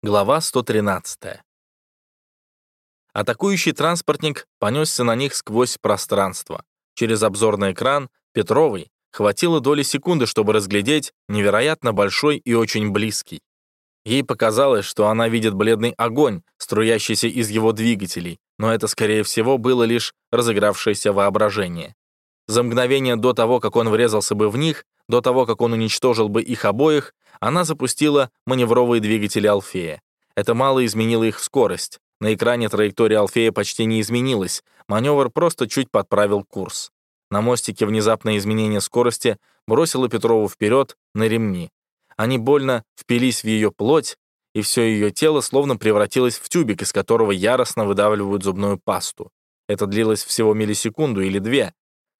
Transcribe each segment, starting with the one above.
Глава 113. Атакующий транспортник понесся на них сквозь пространство. Через обзорный экран Петровой хватило доли секунды, чтобы разглядеть невероятно большой и очень близкий. Ей показалось, что она видит бледный огонь, струящийся из его двигателей, но это, скорее всего, было лишь разыгравшееся воображение. За мгновение до того, как он врезался бы в них, до того, как он уничтожил бы их обоих, она запустила маневровые двигатели Алфея. Это мало изменило их скорость. На экране траектория Алфея почти не изменилась, маневр просто чуть подправил курс. На мостике внезапное изменение скорости бросило Петрову вперед на ремни. Они больно впились в ее плоть, и все ее тело словно превратилось в тюбик, из которого яростно выдавливают зубную пасту. Это длилось всего миллисекунду или две.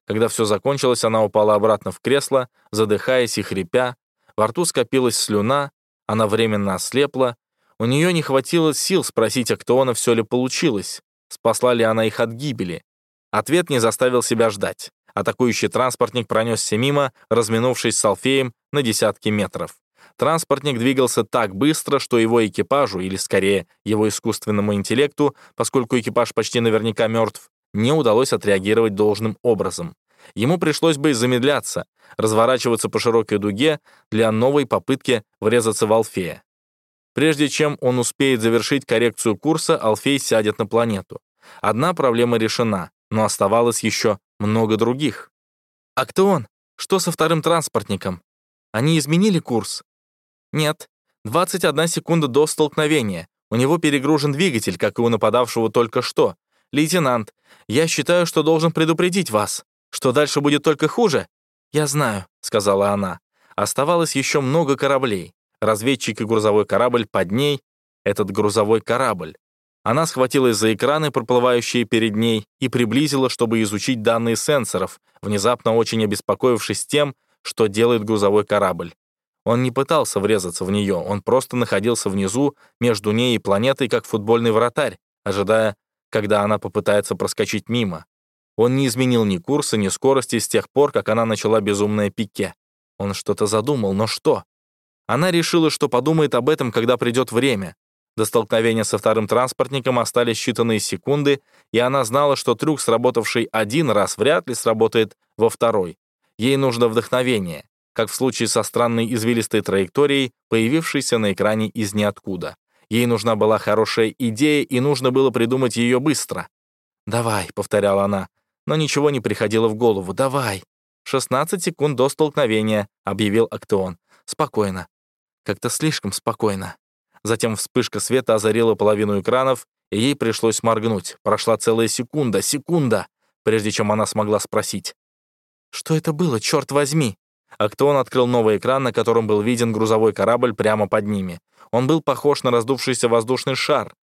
Когда все закончилось, она упала обратно в кресло, задыхаясь и хрипя, во рту скопилась слюна, она временно ослепла. У нее не хватило сил спросить Актеона, все ли получилось, спасла ли она их от гибели. Ответ не заставил себя ждать. Атакующий транспортник пронесся мимо, разминувшись с Алфеем на десятки метров. Транспортник двигался так быстро, что его экипажу, или скорее его искусственному интеллекту, поскольку экипаж почти наверняка мертв, не удалось отреагировать должным образом. Ему пришлось бы замедляться, разворачиваться по широкой дуге для новой попытки врезаться в Алфея. Прежде чем он успеет завершить коррекцию курса, Алфей сядет на планету. Одна проблема решена, но оставалось еще много других. «А кто он? Что со вторым транспортником? Они изменили курс?» «Нет. 21 секунда до столкновения. У него перегружен двигатель, как и у нападавшего только что. Лейтенант, я считаю, что должен предупредить вас. Что дальше будет только хуже? Я знаю, сказала она. Оставалось еще много кораблей. Разведчик и грузовой корабль под ней. Этот грузовой корабль. Она схватилась за экраны, проплывающие перед ней, и приблизила, чтобы изучить данные сенсоров, внезапно очень обеспокоившись тем, что делает грузовой корабль. Он не пытался врезаться в нее, он просто находился внизу, между ней и планетой, как футбольный вратарь, ожидая, когда она попытается проскочить мимо. Он не изменил ни курса, ни скорости с тех пор, как она начала безумное пике. Он что-то задумал, но что? Она решила, что подумает об этом, когда придет время. До столкновения со вторым транспортником остались считанные секунды, и она знала, что трюк, сработавший один раз, вряд ли сработает во второй. Ей нужно вдохновение, как в случае со странной извилистой траекторией, появившейся на экране из ниоткуда. Ей нужна была хорошая идея, и нужно было придумать ее быстро. «Давай», — повторяла она, но ничего не приходило в голову. «Давай!» «16 секунд до столкновения», — объявил Актеон. «Спокойно. Как-то слишком спокойно». Затем вспышка света озарила половину экранов, и ей пришлось моргнуть. Прошла целая секунда, секунда, прежде чем она смогла спросить. «Что это было, черт возьми?» Актеон открыл новый экран, на котором был виден грузовой корабль прямо под ними. Он был похож на раздувшийся воздушный шар,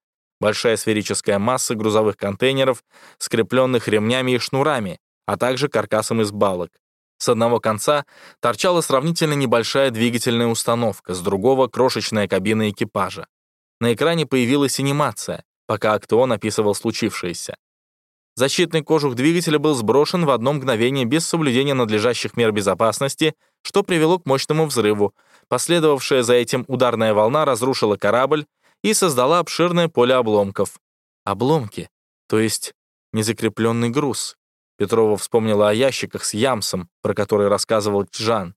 большая сферическая масса грузовых контейнеров, скрепленных ремнями и шнурами, а также каркасом из балок. С одного конца торчала сравнительно небольшая двигательная установка, с другого — крошечная кабина экипажа. На экране появилась анимация, пока Актеон описывал случившееся. Защитный кожух двигателя был сброшен в одно мгновение без соблюдения надлежащих мер безопасности, что привело к мощному взрыву. Последовавшая за этим ударная волна разрушила корабль, и создала обширное поле обломков. Обломки, то есть незакрепленный груз. Петрова вспомнила о ящиках с ямсом, про который рассказывал Чжан.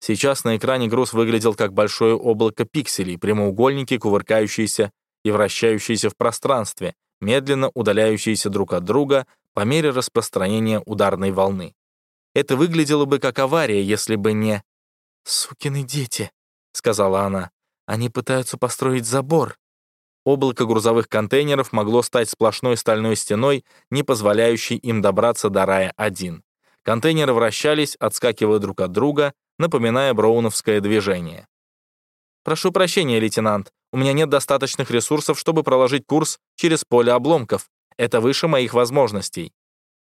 Сейчас на экране груз выглядел как большое облако пикселей, прямоугольники, кувыркающиеся и вращающиеся в пространстве, медленно удаляющиеся друг от друга по мере распространения ударной волны. Это выглядело бы как авария, если бы не... «Сукины дети», — сказала она. Они пытаются построить забор. Облако грузовых контейнеров могло стать сплошной стальной стеной, не позволяющей им добраться до рая-1. Контейнеры вращались, отскакивая друг от друга, напоминая броуновское движение. «Прошу прощения, лейтенант, у меня нет достаточных ресурсов, чтобы проложить курс через поле обломков. Это выше моих возможностей.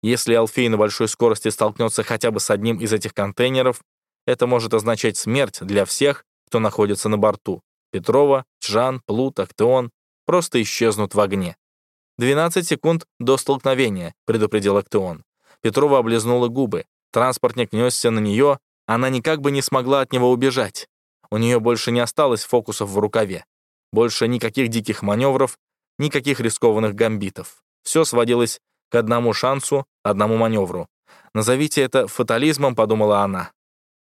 Если Алфей на большой скорости столкнется хотя бы с одним из этих контейнеров, это может означать смерть для всех, кто находится на борту. Петрова, Чжан, Плут, Актеон просто исчезнут в огне. 12 секунд до столкновения, предупредил Актеон. Петрова облизнула губы. Транспортник несся на нее, она никак бы не смогла от него убежать. У нее больше не осталось фокусов в рукаве. Больше никаких диких маневров, никаких рискованных гамбитов. Все сводилось к одному шансу, одному маневру. «Назовите это фатализмом», — подумала она.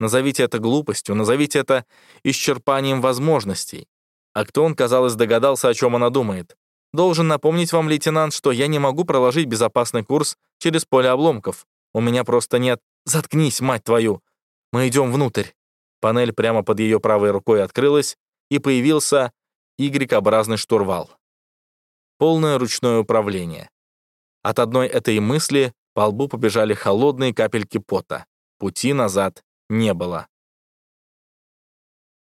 «Назовите это глупостью, назовите это исчерпанием возможностей». А кто он, казалось, догадался, о чем она думает. «Должен напомнить вам, лейтенант, что я не могу проложить безопасный курс через поле обломков. У меня просто нет... Заткнись, мать твою! Мы идем внутрь». Панель прямо под ее правой рукой открылась, и появился Y-образный штурвал. Полное ручное управление. От одной этой мысли по лбу побежали холодные капельки пота. Пути назад не было.